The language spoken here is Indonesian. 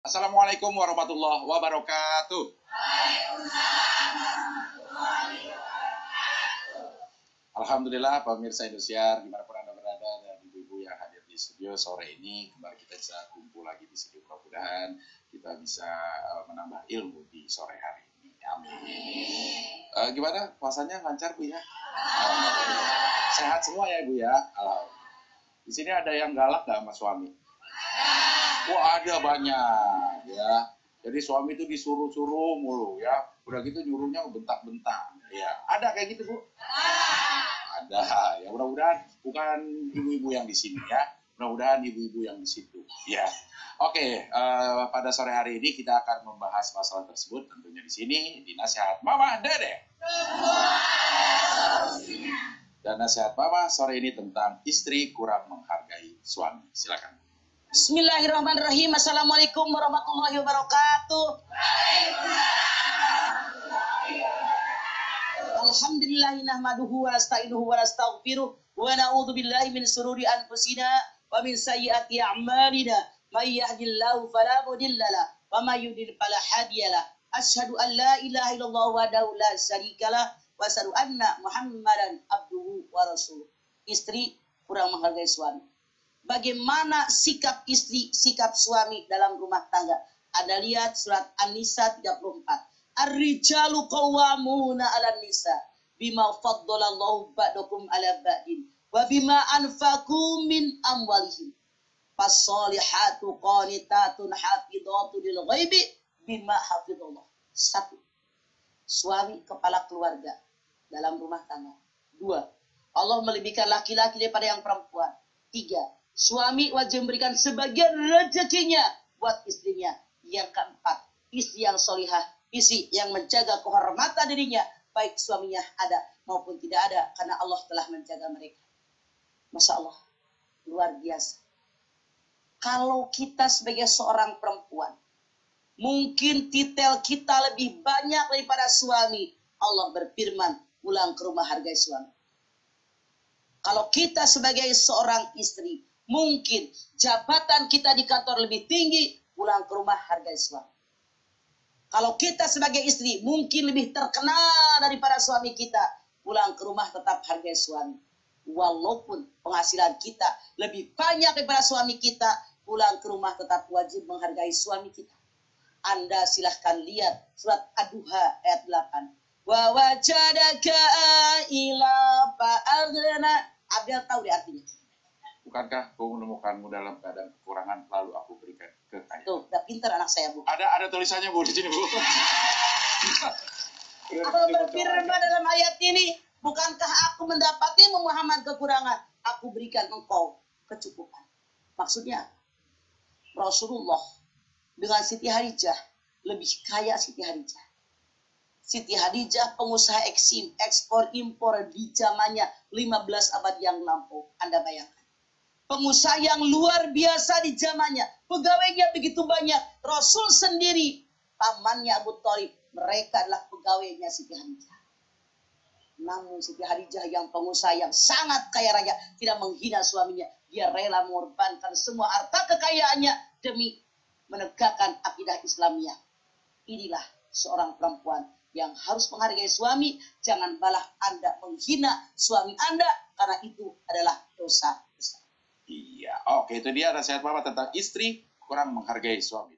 Assalamualaikum warahmatullahi wabarakatuh. Alhamdulillah pemirsa Indosiar di mana pun anda berada dan ibu-ibu yang hadir di studio sore ini kembali kita bisa kumpul lagi di studio mudah-mudahan kita bisa uh, menambah ilmu di sore hari ini. Amin. Uh, gimana? Puasanya lancar bu ya? Sehat semua ya ibu ya? Di sini ada yang galak gak sama suami wah ada banyak ya. Jadi suami itu disuruh-suruh mulu ya. Udah gitu nyuruhnya bentak-bentak ya. Ada kayak gitu bu? Ada. Ya mudah-mudahan bukan ibu-ibu yang di sini ya. Mudah-mudahan ibu-ibu yang di situ ya. Oke uh, pada sore hari ini kita akan membahas masalah tersebut. Tentunya di sini di nasihat mama dede. Dan nasihat mama sore ini tentang istri kurang menghargai suami. Silakan Bismillahirrahmanirrahim. Assalamualaikum warahmatullahi wabarakatuh. Alhamdulillahi nahmaduhu wa nasta'inuhu wa nastaghfiruh wa na'udzu billahi min sururi anfusina wa min sayyiati a'malina may yahdihillahu fala mudilla wa may yudlil fala hadiyalah asyhadu an la ilaha illallah wahdahu la syarikalah wa asyhadu anna muhammadan abduhu wa rasuluh istri kurang menghargai suami bagaimana sikap istri, sikap suami dalam rumah tangga. Ada lihat surat An-Nisa 34. Ar-rijalu qawwamuna 'alan nisa bima faddalallahu ba'dakum 'ala ba'din wa bima anfaqu min amwalihim. Fasolihatu qanitatun hafidhatu lil ghaibi bima hafidhullah. Satu. Suami kepala keluarga dalam rumah tangga. Dua. Allah melebihkan laki-laki daripada yang perempuan. Tiga Suami wajib memberikan sebagian rezekinya buat istrinya. Yang keempat, istri yang solihah, istri yang menjaga kehormatan dirinya, baik suaminya ada maupun tidak ada, karena Allah telah menjaga mereka. Masya Allah, luar biasa. Kalau kita sebagai seorang perempuan, mungkin titel kita lebih banyak daripada suami. Allah berfirman, pulang ke rumah hargai suami. Kalau kita sebagai seorang istri, Mungkin jabatan kita di kantor lebih tinggi, pulang ke rumah harga suami. Kalau kita sebagai istri mungkin lebih terkenal daripada suami kita, pulang ke rumah tetap harga suami. Walaupun penghasilan kita lebih banyak daripada suami kita, pulang ke rumah tetap wajib menghargai suami kita. Anda silahkan lihat surat Ad-Duha ayat 8. Wa wajadaka ila fa'aghna. Abdel tahu di artinya Bukankah kau menemukanmu dalam keadaan kekurangan lalu aku berikan kekayaan? Tuh, udah pintar anak saya, Bu. Ada ada tulisannya, Bu, di sini, Bu. Allah berfirman dalam ayat ini, bukankah aku mendapati Muhammad kekurangan? Aku berikan engkau kecukupan. Maksudnya, Rasulullah dengan Siti Hadijah lebih kaya Siti Hadijah. Siti Hadijah pengusaha eksim, ekspor impor di zamannya 15 abad yang lampau. Anda bayangkan pengusaha yang luar biasa di zamannya. Pegawainya begitu banyak. Rasul sendiri, pamannya Abu Thalib, mereka adalah pegawainya Siti Hadijah. Namun Siti Hadijah yang pengusaha yang sangat kaya raya, tidak menghina suaminya. Dia rela mengorbankan semua harta kekayaannya demi menegakkan akidah Islamiyah. Inilah seorang perempuan yang harus menghargai suami. Jangan balah Anda menghina suami Anda, karena itu adalah dosa. Iya, oke itu dia nasihat Bapak tentang istri kurang menghargai suami.